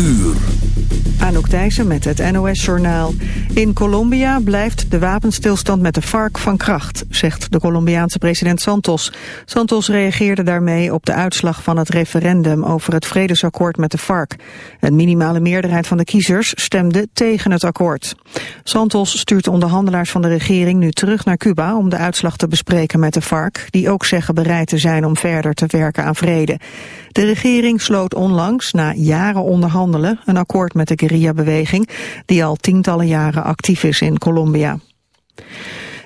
uur. Anouk Thijssen met het NOS-journaal. In Colombia blijft de wapenstilstand met de FARC van kracht, zegt de Colombiaanse president Santos. Santos reageerde daarmee op de uitslag van het referendum over het vredesakkoord met de FARC. Een minimale meerderheid van de kiezers stemde tegen het akkoord. Santos stuurt de onderhandelaars van de regering nu terug naar Cuba om de uitslag te bespreken met de FARC, die ook zeggen bereid te zijn om verder te werken aan vrede. De regering sloot onlangs, na jaren onderhandelen, een akkoord met de guerrilla-beweging, die al tientallen jaren actief is in Colombia.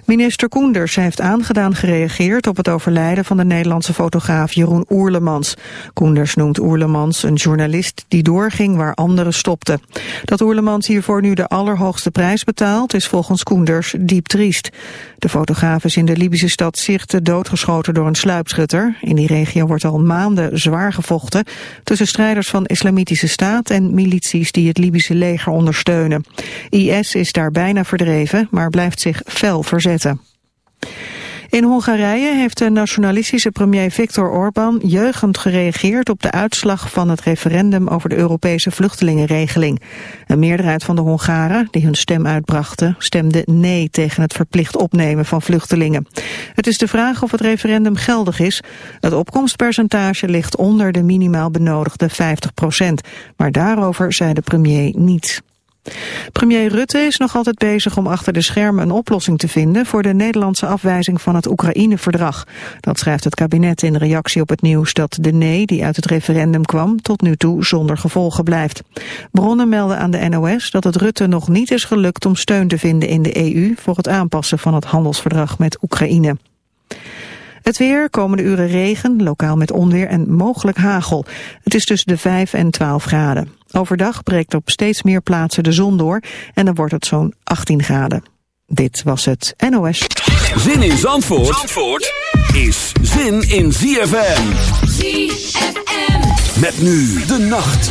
Minister Koenders heeft aangedaan gereageerd op het overlijden van de Nederlandse fotograaf Jeroen Oerlemans. Koenders noemt Oerlemans een journalist die doorging waar anderen stopten. Dat Oerlemans hiervoor nu de allerhoogste prijs betaalt is volgens Koenders diep triest. De fotograaf is in de Libische stad Sirte doodgeschoten door een sluipschutter. In die regio wordt al maanden zwaar gevochten tussen strijders van Islamitische Staat en milities die het Libische leger ondersteunen. IS is daar bijna verdreven, maar blijft zich fel verzetten. In Hongarije heeft de nationalistische premier Viktor Orbán jeugend gereageerd op de uitslag van het referendum over de Europese vluchtelingenregeling. Een meerderheid van de Hongaren die hun stem uitbrachten stemde nee tegen het verplicht opnemen van vluchtelingen. Het is de vraag of het referendum geldig is. Het opkomstpercentage ligt onder de minimaal benodigde 50 procent, maar daarover zei de premier niets. Premier Rutte is nog altijd bezig om achter de schermen een oplossing te vinden voor de Nederlandse afwijzing van het Oekraïne-verdrag. Dat schrijft het kabinet in reactie op het nieuws dat de nee die uit het referendum kwam tot nu toe zonder gevolgen blijft. Bronnen melden aan de NOS dat het Rutte nog niet is gelukt om steun te vinden in de EU voor het aanpassen van het handelsverdrag met Oekraïne. Het weer, komende uren regen, lokaal met onweer en mogelijk hagel. Het is tussen de 5 en 12 graden. Overdag breekt op steeds meer plaatsen de zon door en dan wordt het zo'n 18 graden. Dit was het NOS. Zin in Zandvoort, Zandvoort is zin in ZFM. ZFM. Met nu de nacht.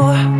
know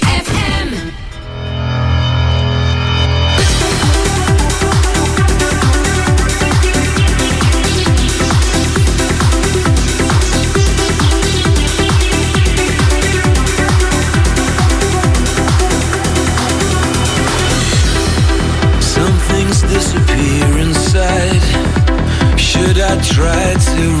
to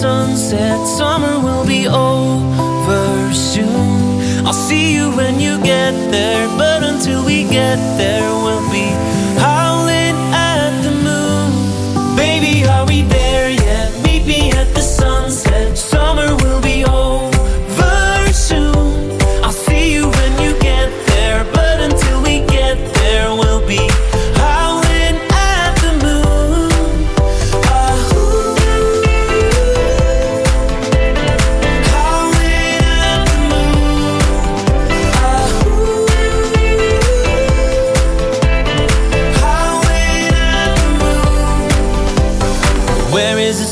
sunset song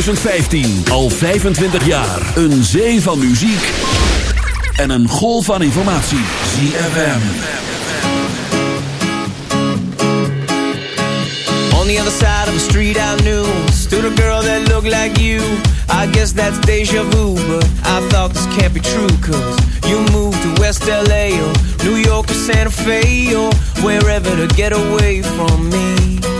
2015. Al 25 jaar. Een zee van muziek. En een golf van informatie. ZFM. On the other side of the street I knew. Stood a girl that looked like you. I guess that's deja vu. But I thought this can't be true. Cause you moved to West LA or New York or Santa Fe. Or wherever to get away from me.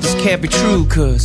this can't be true, cause.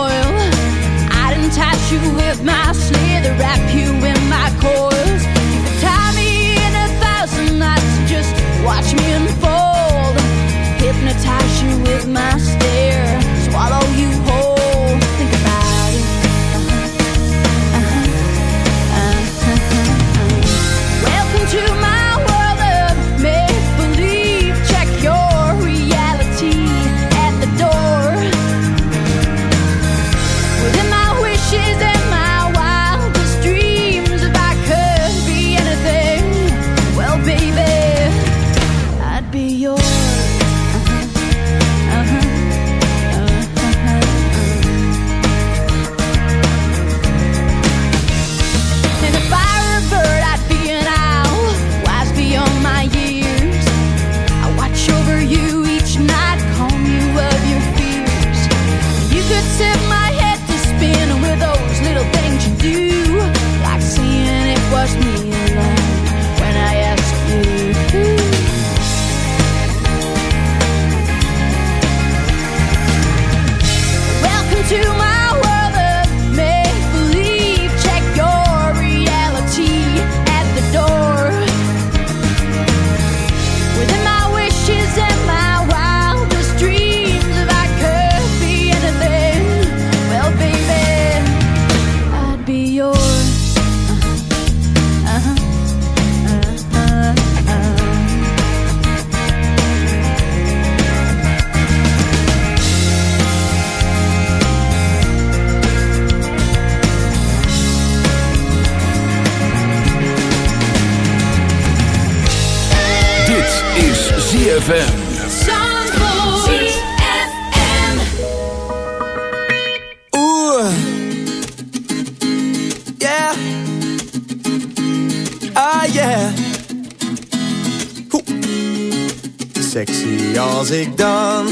you with my sleigh, they wrap you in my coils. You can tie me in a thousand knots, just watch me unfold. Hypnotize you with my is ZFM. ZFM. Ooh. Yeah. Ah, yeah. Oeh. Sexy als ik dans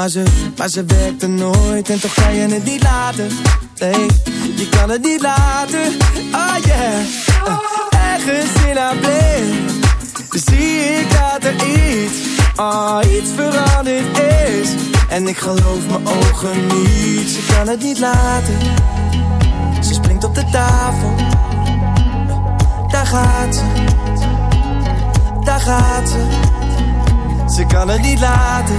Maar ze, maar ze werkte nooit en toch kan je het niet laten. Nee, je kan het niet laten. Oh yeah. Uh, ergens in haar blik zie ik dat er iets, oh, iets veranderd is. En ik geloof mijn ogen niet, ze kan het niet laten. Ze springt op de tafel, daar gaat ze, daar gaat ze. Ze kan het niet laten.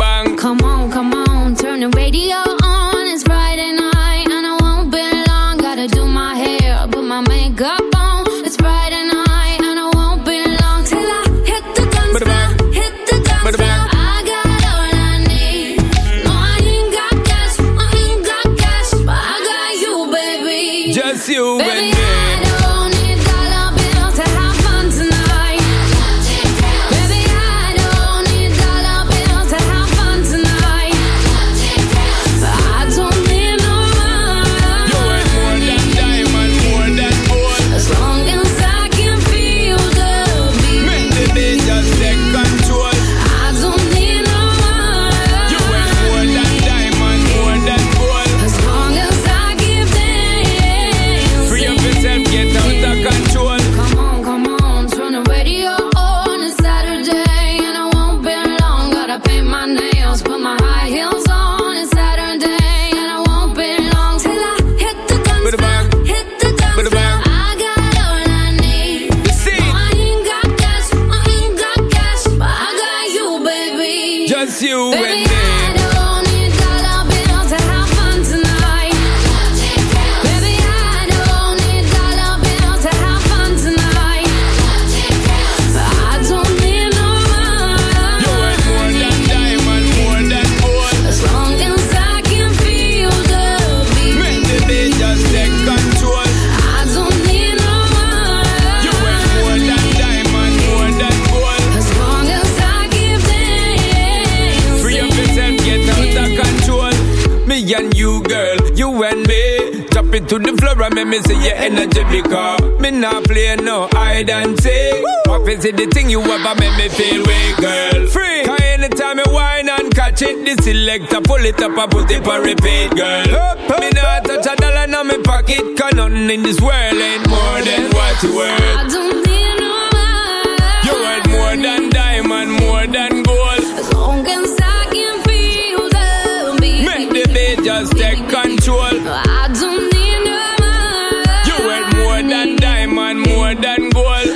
is the thing you ever make me feel weak, girl? Free. Cause anytime I wine and catch it, the selector pull it up and put it for repeat, girl. Up, up, me not touch a dollar in my pocket, cause nothing in this world ain't more than what you were.